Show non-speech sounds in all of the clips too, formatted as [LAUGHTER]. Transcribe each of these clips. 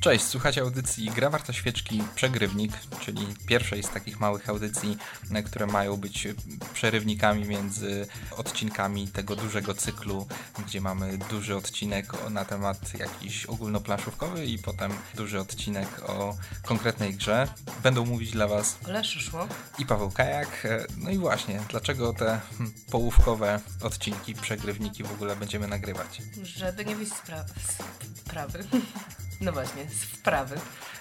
Cześć, słuchacie audycji Gra Warta Świeczki Przegrywnik, czyli pierwszej z takich małych audycji, które mają być przerywnikami między odcinkami tego dużego cyklu, gdzie mamy duży odcinek na temat jakiś ogólnoplanszówkowy i potem duży odcinek o konkretnej grze. Będą mówić dla Was Leszło szło. i Paweł Kajak. No i właśnie, dlaczego te hmm, połówkowe odcinki, przegrywniki w ogóle będziemy nagrywać? Żeby nie wyjść z, pra- z prawy. No właśnie, z wprawy.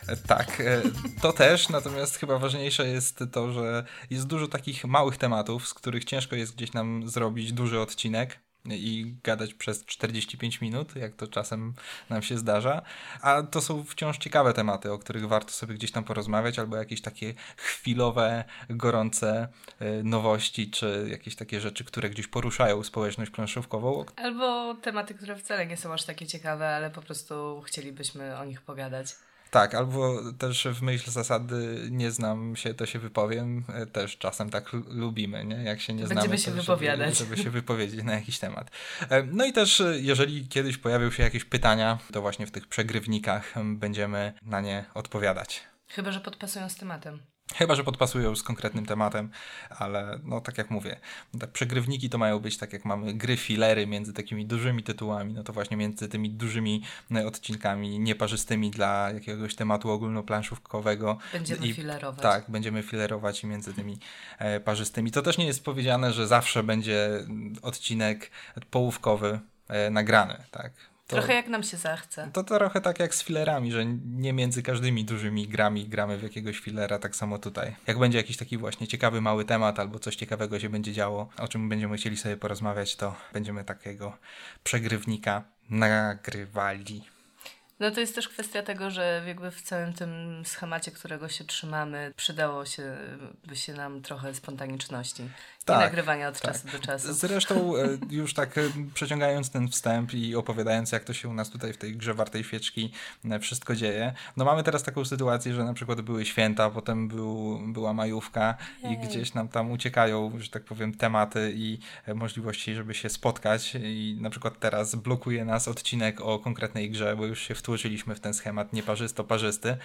E, Tak, e, to też, natomiast chyba ważniejsze jest to, że jest dużo takich małych tematów, z których ciężko jest gdzieś nam zrobić duży odcinek i gadać przez 45 minut, jak to czasem nam się zdarza, a to są wciąż ciekawe tematy, o których warto sobie gdzieś tam porozmawiać, albo jakieś takie chwilowe, gorące e, nowości, czy jakieś takie rzeczy, które gdzieś poruszają społeczność planszówkową, Albo tematy, które wcale nie są aż takie ciekawe, ale po prostu chcielibyśmy o nich pogadać. Tak, albo też w myśl zasady nie znam się, to się wypowiem, e, też czasem tak lu- lubimy, nie? Jak się nie Będziemy znamy, się to wypowiadać. Żeby, żeby się wypowiedzieć na jakiś temat. E, No i też, e, jeżeli kiedyś pojawią się jakieś pytania, to właśnie w tych przegrywnikach em, będziemy na nie odpowiadać. Chyba, że podpasują z tematem. Chyba, że podpasują z konkretnym tematem, ale no tak jak mówię, te przegrywniki to mają być tak jak mamy gry filery między takimi dużymi tytułami, no to właśnie między tymi dużymi e, odcinkami nieparzystymi dla jakiegoś tematu ogólnoplanszówkowego. Będziemy I- filerować. Tak, będziemy filerować i między tymi e, parzystymi. To też nie jest powiedziane, że zawsze będzie mm, odcinek połówkowy e, nagrany, tak. To, Trochę jak nam się zachce. to trochę tak jak z filerami, że nie między każdymi dużymi grami gramy w jakiegoś filera, tak samo tutaj. Jak będzie jakiś taki właśnie ciekawy mały temat albo coś ciekawego się będzie działo, o czym będziemy chcieli sobie porozmawiać, to będziemy takiego przegrywnika nagrywali. No to jest też kwestia tego, że jakby w całym tym schemacie, którego się trzymamy, przydało się, by się nam trochę spontaniczności. Tak, I nagrywania od tak. czasu do czasu. Zresztą [LAUGHS] e, już tak e, przeciągając ten wstęp i opowiadając jak to się u nas tutaj w tej grze wartej świeczki e, wszystko dzieje, no mamy teraz taką sytuację, że na przykład były święta, potem był, była majówka i Jej. gdzieś nam tam uciekają, że tak powiem, tematy i możliwości, żeby się spotkać i na przykład teraz blokuje nas odcinek o konkretnej grze, bo już się wtłoczyliśmy w ten schemat nieparzysto-parzysty,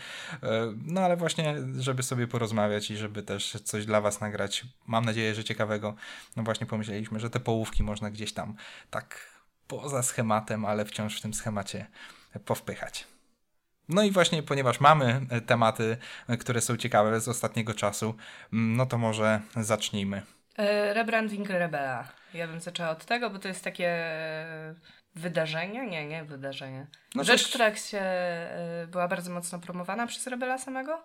E, no ale właśnie, żeby sobie porozmawiać i żeby też coś dla was nagrać, mam nadzieję, że ciekawego, no właśnie pomyśleliśmy, że te połówki można gdzieś tam tak poza schematem, ale wciąż w tym schemacie powpychać. No i właśnie, ponieważ mamy e, tematy, e, które są ciekawe z ostatniego czasu, mm, no to może zacznijmy. Rebranding Rebela. Ja bym zaczęła od tego, bo to jest takie wydarzenie, nie, nie wydarzenie. No Rzecz, coś- która się e, była bardzo mocno promowana przez Rebela samego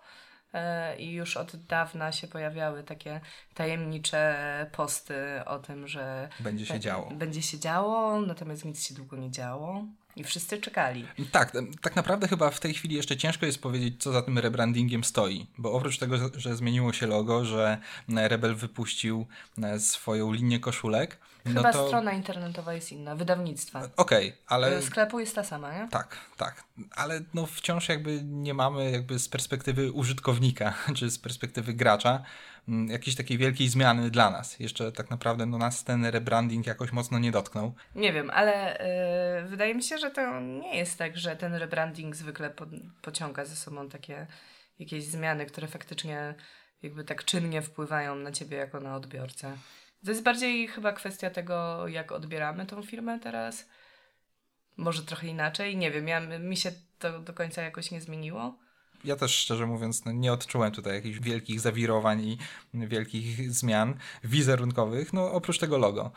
e, i już od dawna się pojawiały takie tajemnicze posty o tym, że Będzie się be- działo. Będzie się działo, natomiast nic się długo nie działo i wszyscy czekali. Tak, tak naprawdę chyba w tej chwili jeszcze ciężko jest powiedzieć, co za tym rebrandingiem stoi, bo oprócz tego, że zmieniło się logo, że e, Rebel wypuścił e, swoją linię koszulek, Chyba no to... strona internetowa jest inna, wydawnictwa. Okej, ale... Sklepu jest ta sama, nie? Tak, tak, ale no wciąż jakby nie mamy jakby z perspektywy użytkownika, [LAUGHS] czy z perspektywy gracza mm, jakiejś takiej wielkiej zmiany dla nas. Jeszcze tak naprawdę no nas ten rebranding jakoś mocno nie dotknął. Nie wiem, ale y, wydaje mi się, że to nie jest tak, że ten rebranding zwykle po, pociąga ze sobą takie jakieś zmiany, które faktycznie jakby tak czynnie wpływają na ciebie jako na odbiorcę. To jest bardziej chyba kwestia tego, jak odbieramy tą firmę teraz. Może trochę inaczej, nie wiem, ja, mi się to do końca jakoś nie zmieniło. Ja też szczerze mówiąc no, nie odczułem tutaj jakichś wielkich zawirowań i wielkich zmian wizerunkowych, no oprócz tego logo.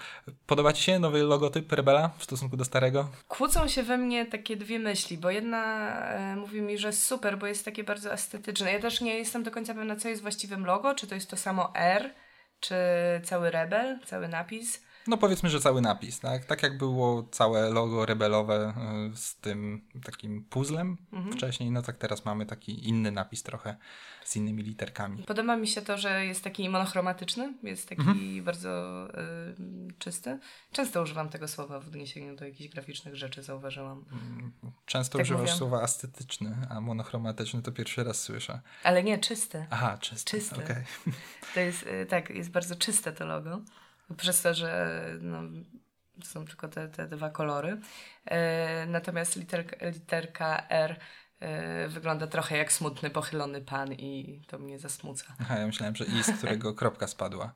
Podoba Ci się nowy logotyp Rebela w stosunku do starego? Kłócą się we mnie takie dwie myśli, bo jedna e, mówi mi, że super, bo jest takie bardzo estetyczne. Ja też nie jestem do końca pewna, co jest właściwym logo, czy to jest to samo R, czy cały rebel, cały napis. No powiedzmy, że cały napis, tak? Tak jak było całe logo rebelowe y, z tym takim puzzlem wcześniej, no tak teraz mamy taki inny napis trochę z innymi literkami. Podoba mi się to, że jest taki monochromatyczny, jest taki bardzo y, czysty. Często używam tego słowa w odniesieniu do jakichś graficznych rzeczy, zauważyłam. Często Tak używasz słowa estetyczny, a monochromatyczny to pierwszy raz słyszę. Ale nie, czysty. Aha, czysty. Czysty. okej. To jest, y, tak, jest bardzo czyste to logo. Przez to, że no, są tylko te, te dwa kolory. E, natomiast literka, literka R yy, wygląda trochę jak smutny, pochylony pan i to mnie zasmuca. Aha, ja myślałem, że i z którego [LAUGHS] kropka spadła.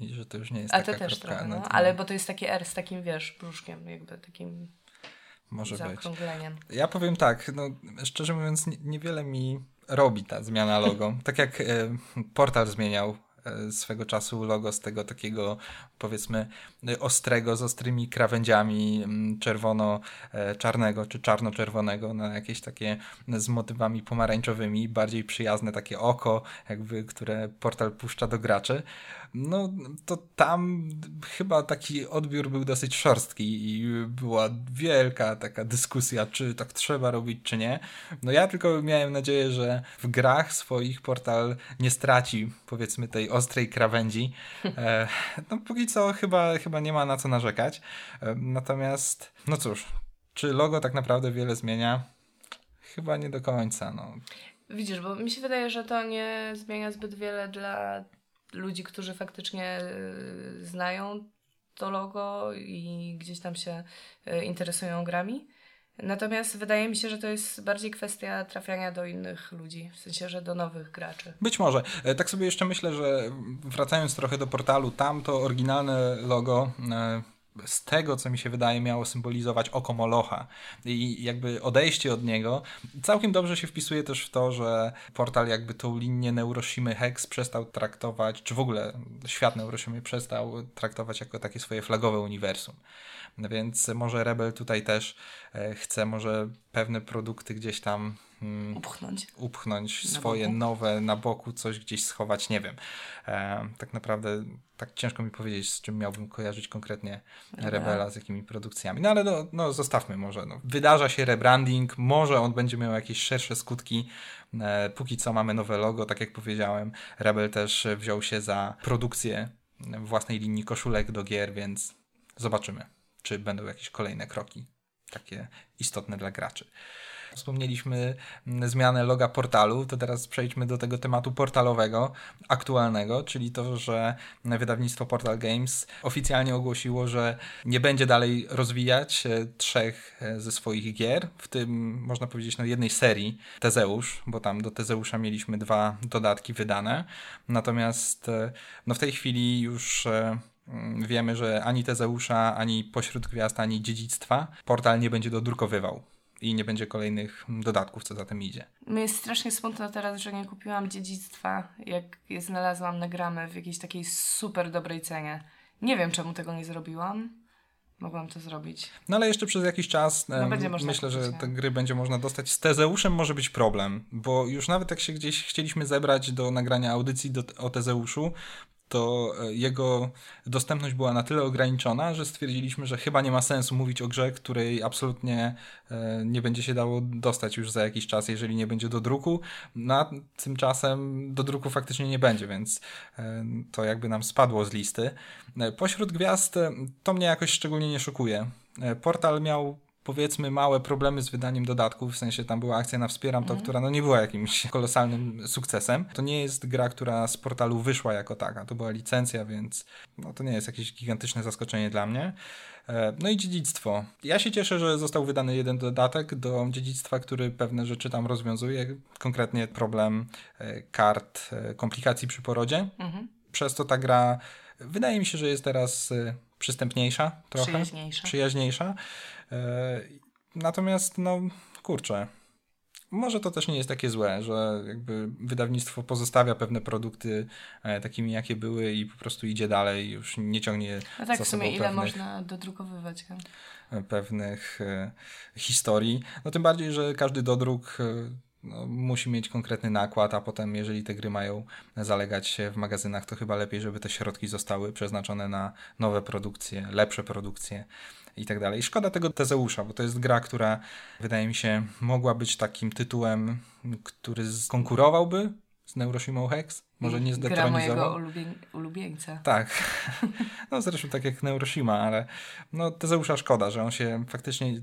I że to już nie jest A taka to też kropka. trochę, no. tym- ale bo to jest taki R z takim, wiesz, brzuszkiem, jakby takim Może być. Ja powiem tak, no, szczerze mówiąc, nie- niewiele mi robi ta zmiana logo. Tak jak e, portal zmieniał e, swego czasu logo z tego takiego powiedzmy e, ostrego, z ostrymi krawędziami mm, czerwono-czarnego czy czarno-czerwonego na jakieś takie z motywami pomarańczowymi, bardziej przyjazne takie oko, jakby, które portal puszcza do graczy. No to tam chyba taki odbiór był dosyć szorstki i była wielka taka dyskusja, czy tak trzeba robić, czy nie. No ja tylko miałem nadzieję, że w grach swoich portal nie straci powiedzmy tej ostrej krawędzi. [LAUGHS] E, no póki co chyba, chyba nie ma na co narzekać. E, natomiast, no cóż, czy logo tak naprawdę wiele zmienia? Chyba nie do końca. No. Widzisz, bo mi się wydaje, że to nie zmienia zbyt wiele dla ludzi, którzy faktycznie y, znają to logo i gdzieś tam się y, interesują grami. Natomiast wydaje mi się, że to jest bardziej kwestia trafiania do innych ludzi, w sensie, że do nowych graczy. Być może. E, Tak sobie jeszcze myślę, że wracając trochę do portalu, tam to oryginalne logo e, z tego, co mi się wydaje, miało symbolizować oko Molocha. I jakby odejście od niego całkiem dobrze się wpisuje też w to, że portal jakby tą linię Neuroshimy Hex przestał traktować, czy w ogóle świat Neuroshimy przestał traktować jako takie swoje flagowe uniwersum. Więc może Rebel tutaj też e, chce może pewne produkty gdzieś tam mm, Upchnąć. upchnąć swoje boku? nowe na boku, coś gdzieś schować, nie wiem. E, tak naprawdę tak ciężko mi powiedzieć, z czym miałbym kojarzyć konkretnie Rebela. Z jakimi produkcjami. No ale no, no zostawmy może. No. Wydarza się rebranding, może on będzie miał jakieś szersze skutki. E, póki co mamy nowe logo, tak jak powiedziałem. Rebel też wziął się za produkcję własnej linii koszulek do gier, więc zobaczymy, czy będą jakieś kolejne kroki takie istotne dla graczy. Wspomnieliśmy mm, zmianę loga portalu, to teraz przejdźmy do tego tematu portalowego, aktualnego, czyli to, że wydawnictwo Portal Games oficjalnie ogłosiło, że nie będzie dalej rozwijać e, trzech e, ze swoich gier, w tym można powiedzieć no, jednej serii Tezeusz, bo tam do Tezeusza mieliśmy dwa dodatki wydane. Natomiast e, no, w tej chwili już mm, wiemy, że ani Tezeusza, ani Pośród Gwiazd, ani Dziedzictwa portal nie będzie dodrukowywał i nie będzie kolejnych dodatków, co za tym idzie. Mi jest strasznie smutno teraz, że nie kupiłam dziedzictwa, jak je znalazłam na gramę w jakiejś takiej super dobrej cenie. Nie wiem, czemu tego nie zrobiłam. Mogłam to zrobić. No ale jeszcze przez jakiś czas No, można myślę, że te gry będzie można dostać. Z Tezeuszem może być problem, bo już nawet jak się gdzieś chcieliśmy zebrać do nagrania audycji do, o Tezeuszu, to e, jego dostępność była na tyle ograniczona, że stwierdziliśmy, że chyba nie ma sensu mówić o grze, której absolutnie e, nie będzie się dało dostać już za jakiś czas, jeżeli nie będzie do druku. Na tymczasem do druku faktycznie nie będzie, więc e, to jakby nam spadło z listy. Pośród gwiazd to mnie jakoś szczególnie nie szokuje. Portal miał powiedzmy małe problemy z wydaniem dodatków, w sensie tam była akcja na Wspieram to, która no nie była jakimś kolosalnym sukcesem. To nie jest gra, która z portalu wyszła jako taka, to była licencja, więc no, to nie jest jakieś gigantyczne zaskoczenie dla mnie. E, No i dziedzictwo. Ja się cieszę, że został wydany jeden dodatek do dziedzictwa, który pewne rzeczy tam rozwiązuje, konkretnie problem e, kart, e, komplikacji przy porodzie. Mhm. Przez to ta gra wydaje mi się, że jest teraz przystępniejsza trochę Przyjaźniejsza. przyjaźniejsza. E, Natomiast, no, kurczę, może to też nie jest takie złe, że jakby wydawnictwo pozostawia pewne produkty e, takimi, jakie były i po prostu idzie dalej, już nie ciągnie No tak, w sumie ile pewnych, można dodrukowywać. pewnych e, historii. No tym bardziej, że każdy dodruk no, musi mieć konkretny nakład, a potem jeżeli te gry mają zalegać się w magazynach, to chyba lepiej, żeby te środki zostały przeznaczone na nowe produkcje, lepsze produkcje i tak dalej. Szkoda tego Tezeusza, bo to jest gra, która wydaje mi się mogła być takim tytułem, który konkurowałby z Neuroshima Hex. Może nie Gra zdetronizował. mojego ulubie... ulubieńca. Tak. [LAUGHS] No zresztą tak jak Neuroshima, ale no Tezeusza szkoda, że on się faktycznie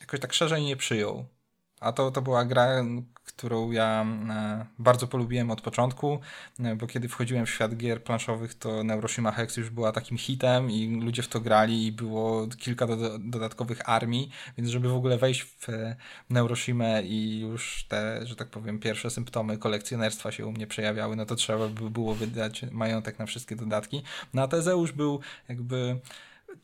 jakoś tak szerzej nie przyjął. A to, to była gra, którą ja e, bardzo polubiłem od początku, e, bo kiedy wchodziłem w świat gier planszowych, to Neuroshima Hex już była takim hitem i ludzie w to grali i było kilka do, dodatkowych armii, więc żeby w ogóle wejść w Neuroshimę i już te, że tak powiem, pierwsze symptomy kolekcjonerstwa się u mnie przejawiały, no to trzeba by było wydać majątek na wszystkie dodatki. No a Tezeusz był jakby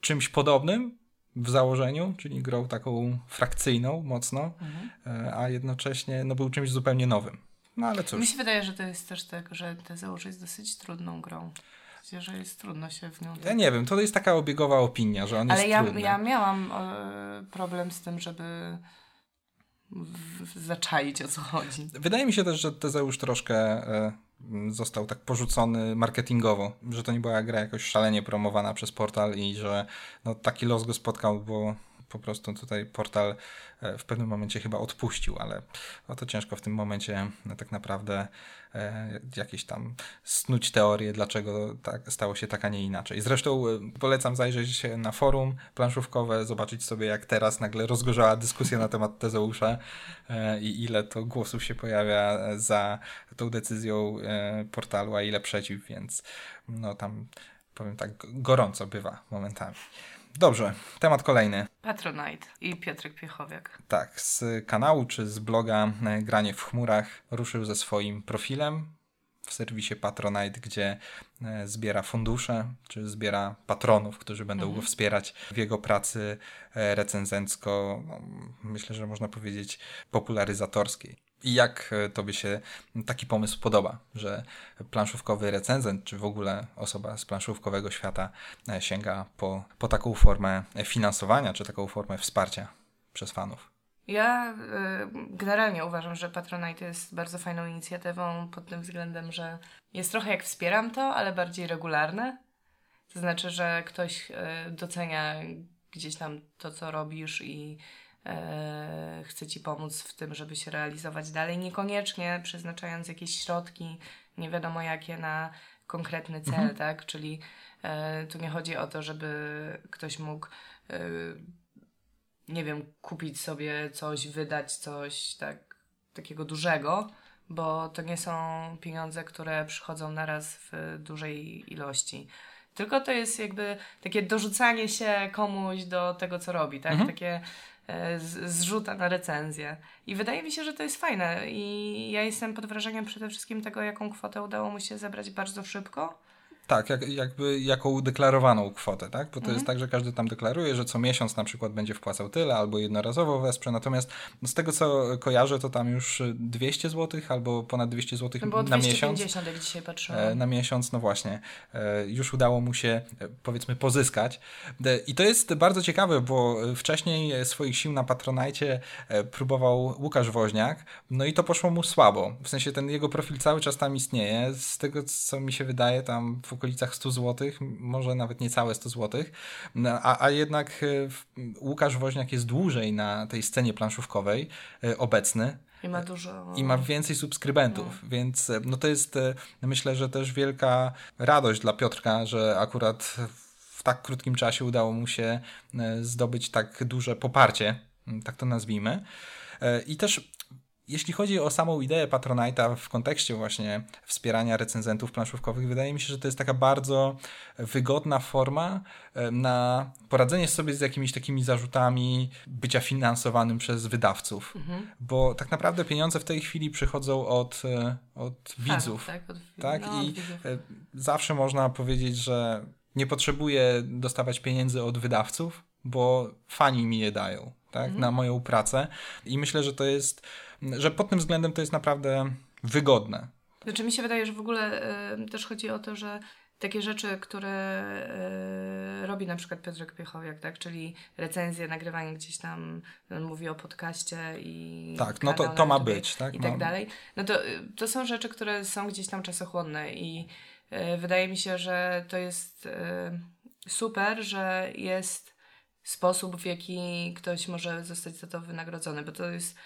czymś podobnym, w założeniu, czyli grą taką frakcyjną mocno, mhm. E, a jednocześnie no, był czymś zupełnie nowym. No ale cóż. Mi się wydaje, że to jest też tak, że Tezeusz jest dosyć trudną grą. Że jest trudno się w nią. Ja nie wiem, to jest taka obiegowa opinia, że on ale jest ja, trudny. ja miałam e, problem z tym, żeby zaczaić o co chodzi. Wydaje mi się też, że Tezeusz troszkę e, został tak porzucony marketingowo, że to nie była gra jakoś szalenie promowana przez portal i że no, taki los go spotkał, bo po prostu tutaj portal e, w pewnym momencie chyba odpuścił, ale no to ciężko w tym momencie no, tak naprawdę e, jakieś tam snuć teorie, dlaczego tak, stało się tak, a nie inaczej. Zresztą e, polecam zajrzeć na forum planszówkowe, zobaczyć sobie jak teraz nagle rozgorzała dyskusja na temat Tezeusza i ile to głosów się pojawia za tą decyzją portalu, a ile przeciw, więc no tam powiem tak, gorąco bywa momentami. Dobrze, temat kolejny. Patronite i Piotrek Piechowiak. Tak, z kanału czy z bloga e, Granie w chmurach ruszył ze swoim profilem w serwisie Patronite, gdzie e, zbiera fundusze, czy zbiera patronów, którzy będą mhm. go wspierać w jego pracy e, recenzencko, no, myślę, że można powiedzieć popularyzatorskiej. I jak e, tobie się taki pomysł podoba, że planszówkowy recenzent, czy w ogóle osoba z planszówkowego świata e, sięga po, po taką formę finansowania, czy taką formę wsparcia przez fanów? Ja y, generalnie uważam, że Patronite jest bardzo fajną inicjatywą pod tym względem, że jest trochę jak wspieram to, ale bardziej regularne. To znaczy, że ktoś y, docenia gdzieś tam to, co robisz i chce Ci pomóc w tym, żeby się realizować dalej, niekoniecznie przeznaczając jakieś środki, nie wiadomo jakie, na konkretny cel, mhm. tak? Czyli e, tu nie chodzi o to, żeby ktoś mógł e, nie wiem, kupić sobie coś, wydać coś tak, takiego dużego, bo to nie są pieniądze, które przychodzą naraz w dużej ilości. Tylko to jest jakby takie dorzucanie się komuś do tego, co robi, tak? Mhm. Takie zrzuta na recenzję. I wydaje mi się, że to jest fajne. I ja jestem pod wrażeniem przede wszystkim tego, jaką kwotę udało mu się zebrać bardzo szybko. Tak, jak, jakby jaką deklarowaną kwotę, tak? Bo to mhm. jest tak, że każdy tam deklaruje, że co miesiąc na przykład będzie wpłacał tyle, albo jednorazowo wesprze, natomiast z tego co kojarzę, to tam już 200 zł albo ponad 200 zł no na miesiąc. jak dzisiaj patrzyłem. E, na miesiąc, no właśnie. E, już udało mu się, e, powiedzmy, pozyskać. I to jest bardzo ciekawe, bo wcześniej swoich sił na Patronajcie próbował Łukasz Woźniak, no i to poszło mu słabo. W sensie ten jego profil cały czas tam istnieje. Z tego, co mi się wydaje, tam w okolicach 100 zł, może nawet niecałe 100 zł, no, a, a jednak e, Łukasz Woźniak jest dłużej na tej scenie planszówkowej e, obecny. I ma dużo. I ma więcej subskrybentów, no. więc e, no to jest myślę, że też wielka radość dla Piotrka, że akurat w tak krótkim czasie udało mu się zdobyć tak duże poparcie, tak to nazwijmy. I też jeśli chodzi o samą ideę Patronite'a w kontekście właśnie wspierania recenzentów planszówkowych, wydaje mi się, że to jest taka bardzo wygodna forma na poradzenie sobie z jakimiś takimi zarzutami bycia finansowanym przez wydawców. Mhm. Bo tak naprawdę pieniądze w tej chwili przychodzą od, e, od widzów. Tak, od, tak? No, I. E, zawsze można powiedzieć, że nie potrzebuję dostawać pieniędzy od wydawców, bo fani mi je dają tak? Mhm. na moją pracę. I myślę, że to jest że pod tym względem to jest naprawdę wygodne. Znaczy mi się wydaje, że w ogóle y, też chodzi o to, że takie rzeczy, które y, robi na przykład Piotrek Piechowiak, tak? czyli recenzje, nagrywanie gdzieś tam, on mówi o podcaście i tak, no to, to ma być, tak? I tak no. dalej. No to, to są rzeczy, które są gdzieś tam czasochłonne i y, wydaje mi się, że to jest super, że jest sposób, w jaki ktoś może zostać za to wynagrodzony, bo to jest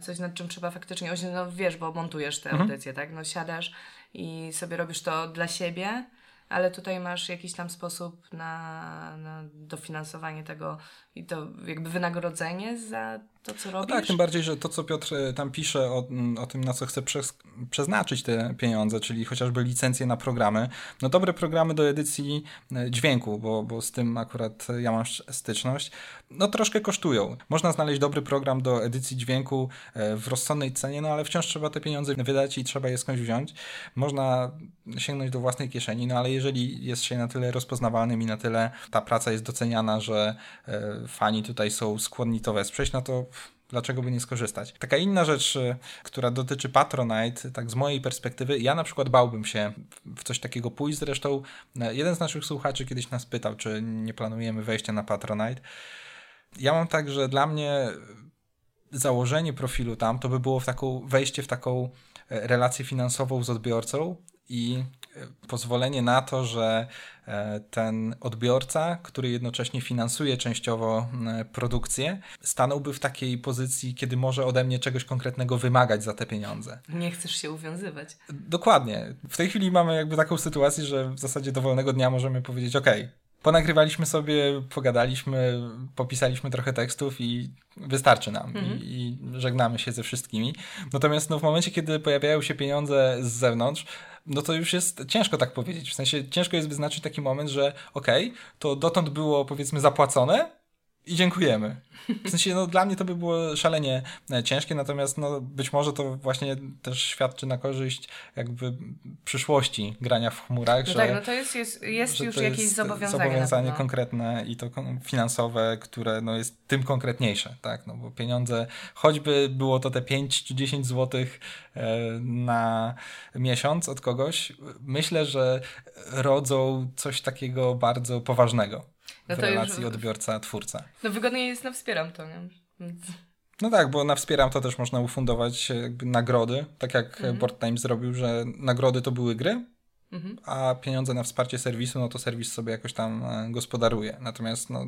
coś nad czym trzeba faktycznie, no wiesz, bo montujesz te mhm. audycje, tak? No siadasz i sobie robisz to dla siebie, ale tutaj masz jakiś tam sposób na, na dofinansowanie tego i to jakby wynagrodzenie za to, co robisz. No tak, tym bardziej, że to, co Piotr e, tam pisze o, o tym, na co chce przeznaczyć te pieniądze, czyli chociażby licencje na programy. No dobre programy do edycji e, dźwięku, bo, bo z tym akurat ja mam styczność, no troszkę kosztują. Można znaleźć dobry program do edycji dźwięku w rozsądnej cenie, no ale wciąż trzeba te pieniądze wydać i trzeba je skądś wziąć. Można sięgnąć do własnej kieszeni, no ale jeżeli jest się na tyle rozpoznawalnym i na tyle ta praca jest doceniana, że fani tutaj są skłonni to wesprzeć, no to dlaczego by nie skorzystać. Taka inna rzecz, y, która dotyczy Patronite, tak z mojej perspektywy, ja na przykład bałbym się w coś takiego pójść. Zresztą y, jeden z naszych słuchaczy kiedyś nas pytał, czy nie planujemy wejścia na Patronite. Ja mam tak, że dla mnie założenie profilu tam to by było w taką, wejście w taką y, relację finansową z odbiorcą i pozwolenie na to, że e, ten odbiorca, który jednocześnie finansuje częściowo produkcję, stanąłby w takiej pozycji, kiedy może ode mnie czegoś konkretnego wymagać za te pieniądze. Nie chcesz się uwiązywać. Dokładnie. W tej chwili mamy jakby taką sytuację, że w zasadzie dowolnego dnia możemy powiedzieć: OK, ponagrywaliśmy sobie, pogadaliśmy, popisaliśmy trochę tekstów i wystarczy nam mhm. i, i, żegnamy się ze wszystkimi. Natomiast no, w momencie, kiedy pojawiają się pieniądze z zewnątrz, no to już jest ciężko tak powiedzieć. W sensie ciężko jest wyznaczyć taki moment, że okej, okay, to dotąd było powiedzmy zapłacone, i dziękujemy. W sensie, no dla mnie to by było szalenie e, ciężkie, natomiast no być może to właśnie też świadczy na korzyść jakby przyszłości grania w chmurach, no że... tak, no to jest, jest, jest już jakieś jest zobowiązanie. Zobowiązanie konkretne i to finansowe, które no jest tym konkretniejsze, tak, no bo pieniądze, choćby było to te 5 czy 10 złotych e, na miesiąc od kogoś, myślę, że rodzą coś takiego bardzo poważnego no w relacji już... odbiorca-twórca. No wygodniej jest na wspieram to, nie? Więc... No tak, bo na wspieram to też można ufundować jakby nagrody, tak jak mhm. Board Time zrobił, że nagrody to były gry, Mhm. A pieniądze na wsparcie serwisu, no to serwis sobie jakoś tam e, gospodaruje. Natomiast no,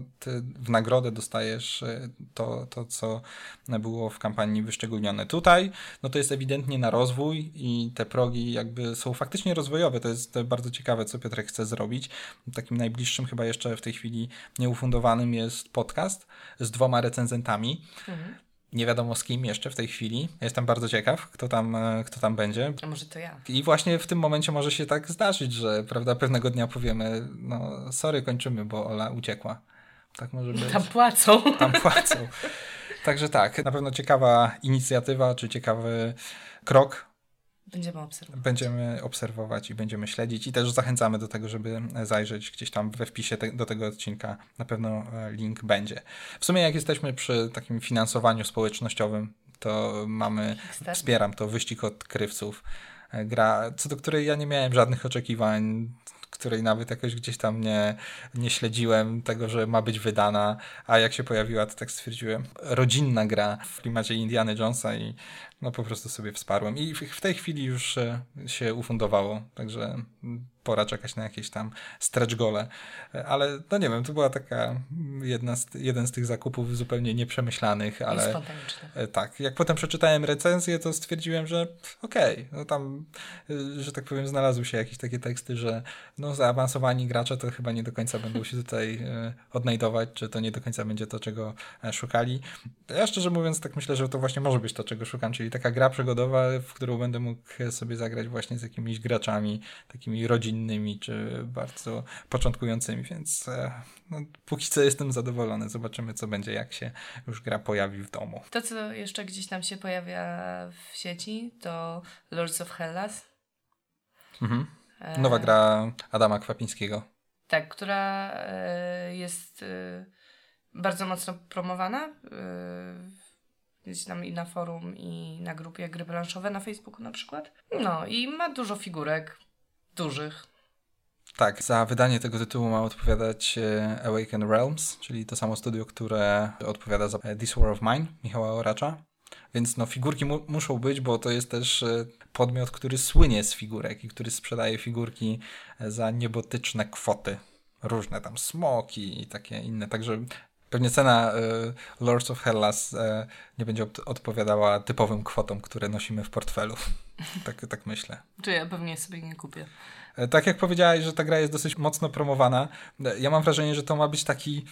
w nagrodę dostajesz e, to, to, co było w kampanii wyszczególnione. Tutaj, no to jest ewidentnie na rozwój i te progi jakby są faktycznie rozwojowe. To jest bardzo ciekawe, co Piotrek chce zrobić. Takim najbliższym chyba jeszcze w tej chwili nieufundowanym jest podcast z dwoma recenzentami. Mhm nie wiadomo z kim jeszcze w tej chwili. Jestem bardzo ciekaw, kto tam, e, kto tam będzie. A może to ja. I właśnie w tym momencie może się tak zdarzyć, że prawda, pewnego dnia powiemy, no sorry, kończymy, bo Ola uciekła. Tak może być. Tam płacą. Tam płacą. Także tak, na pewno ciekawa inicjatywa, czy ciekawy krok Będziemy obserwować. Będziemy obserwować i będziemy śledzić i też zachęcamy do tego, żeby zajrzeć gdzieś tam we wpisie te, do tego odcinka. Na pewno e, link będzie. W sumie jak jesteśmy przy takim finansowaniu społecznościowym, to mamy, wspieram to, wyścig odkrywców. E, gra, co do której ja nie miałem żadnych oczekiwań której nawet jakoś gdzieś tam nie, nie śledziłem tego, że ma być wydana, a jak się pojawiła, to tak stwierdziłem. Rodzinna gra w klimacie Indiana Jonesa i no po prostu sobie wsparłem. I w tej chwili już e, się ufundowało, także pora czekać na jakieś tam stretch gole. E, ale no nie wiem, to była taka jedna z, jeden z tych zakupów zupełnie nieprzemyślanych, ale e, tak. Jak potem przeczytałem recenzję, to stwierdziłem, że okej, okay, no tam, że tak powiem, znalazły się jakieś takie teksty, że no zaawansowani gracze to chyba nie do końca będą się tutaj odnajdować, czy to nie do końca będzie to, czego szukali. Ja szczerze mówiąc tak myślę, że to właśnie może być to, czego szukam, czyli czyli taka gra przygodowa, w którą będę mógł sobie zagrać właśnie z jakimiś graczami takimi rodzinnymi, czy bardzo początkującymi, więc e, no, póki co jestem zadowolony. Zobaczymy, co będzie, jak się już gra pojawi w domu. To, co jeszcze gdzieś tam się pojawia w sieci, to Lords of Hellas. Mhm. E, Nowa gra Adama Kwapińskiego. Tak, która e, jest bardzo mocno promowana gdzieś tam i na forum, i na grupie gry planszowe na Facebooku na przykład. No i ma dużo figurek, dużych. Tak, za wydanie tego tytułu ma odpowiadać e, Awaken Realms, czyli to samo studio, które odpowiada za This War of Mine Michała Oracza. Więc no, figurki mu muszą być, bo to jest też e, podmiot, który słynie z figurek i który sprzedaje figurki e, za niebotyczne kwoty. Różne tam smoki i takie inne. Także Pewnie cena Lords of Hellas nie będzie odpowiadała typowym kwotom, które nosimy w portfelu. Tak, tak myślę. Czy ja pewnie sobie nie kupię. Tak jak powiedziałeś, że ta gra jest dosyć mocno promowana, ja mam wrażenie, że to ma być taki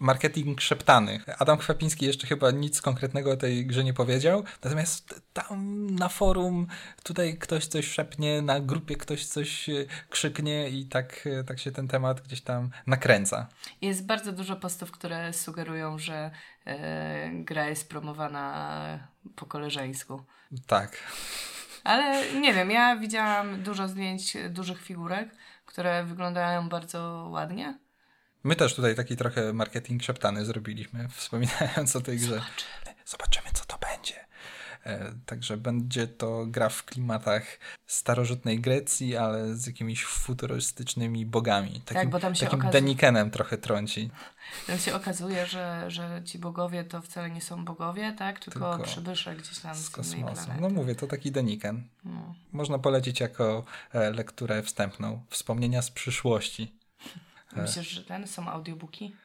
marketing szeptany. Adam Chwapiński jeszcze chyba nic konkretnego o tej grze nie powiedział, natomiast tam na forum tutaj ktoś coś szepnie, na grupie ktoś coś e, krzyknie i tak, e, tak się ten temat gdzieś tam nakręca. Jest bardzo dużo postów, które sugerują, że e, gra jest promowana po koleżeńsku. Tak. Ale nie wiem, ja widziałam dużo zdjęć dużych figurek, które wyglądają bardzo ładnie. My też tutaj taki trochę marketing szeptany zrobiliśmy, [LAUGHS] wspominając o tej grze. Zobaczymy, Zobaczymy co to będzie. E, także będzie to gra w klimatach starożytnej Grecji, ale z jakimiś futurystycznymi bogami. Takim, tak, bo tam się takim okazuje... Denikenem trochę trąci. Tam się okazuje, że, że ci bogowie to wcale nie są bogowie, tak? Tylko, Tylko przybysze gdzieś tam z, z kosmosu. No mówię, to taki Deniken. No. Można polecić jako e, lekturę wstępną. Wspomnienia z przyszłości. Myślisz, że ten są audiobooki?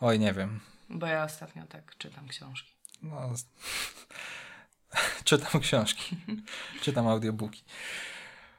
Oj, nie wiem. Bo ja ostatnio tak czytam książki. No, [LAUGHS] czytam książki. [LAUGHS] czytam audiobooki.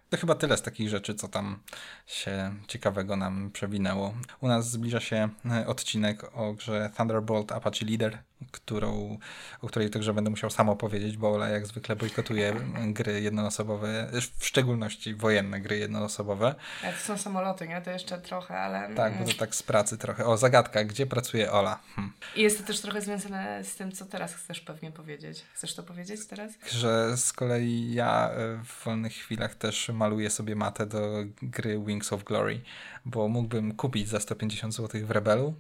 To chyba tyle z takich rzeczy, co tam się ciekawego nam przewinęło. U nas zbliża się e, odcinek o grze Thunderbolt Apache Leader, którą, o której także będę musiał sam opowiedzieć, bo Ola jak zwykle bojkotuje gry jednoosobowe, w szczególności wojenne gry jednoosobowe. Ja to są samoloty, nie? To jeszcze trochę, ale... Tak, bo to tak z pracy trochę. O, zagadka, gdzie pracuje Ola? Hm. I jest to też trochę związane z tym, co teraz chcesz pewnie powiedzieć. Chcesz to powiedzieć teraz? Że z kolei ja e, w wolnych chwilach też maluję sobie matę do gry Wings of Glory, bo mógłbym kupić za 150 zł w Rebelu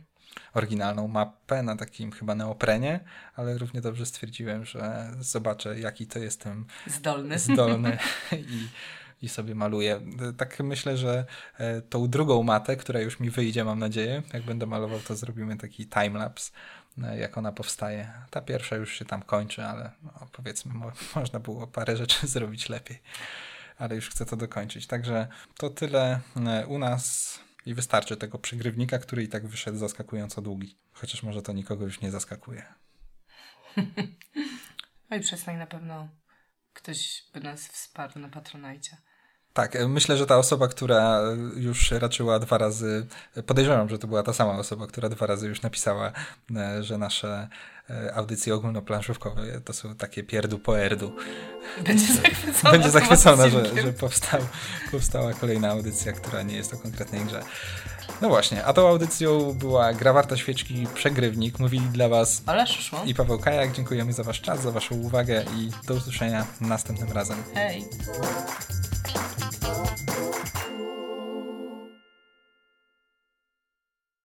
oryginalną mapę na takim chyba neoprenie, ale równie dobrze stwierdziłem, że zobaczę jaki to jestem zdolny, zdolny [LAUGHS] i, i sobie maluję. Tak myślę, że e, tą drugą matę, która już mi wyjdzie, mam nadzieję, jak będę malował, to zrobimy taki timelapse e, jak ona powstaje. Ta pierwsza już się tam kończy, ale no, powiedzmy, mo [LAUGHS] można było parę rzeczy [LAUGHS] zrobić lepiej. Ale już chcę to dokończyć. Także to tyle e, u nas i wystarczy tego przygrywnika, który i tak wyszedł zaskakująco długi. Chociaż może to nikogo już nie zaskakuje. [LAUGHS] No i przestań na pewno ktoś by nas wsparł na Patronajcie. Tak, e, myślę, że ta osoba, która już raczyła dwa razy, podejrzewam, że to była ta sama osoba, która dwa razy już napisała, e, że nasze e, audycje ogólnoplanszówkowe to są takie pierdu po erdu. Będzie zachwycona, Będzie zachwycona że, że powstał, powstała kolejna audycja, która nie jest o konkretnej grze. No właśnie, a tą audycją była Gra Warta Świeczki Przegrywnik. Mówili dla Was Ola i Paweł Kajak. Dziękujemy za Wasz czas, za Waszą uwagę i do usłyszenia następnym razem. Hej! Oh, oh.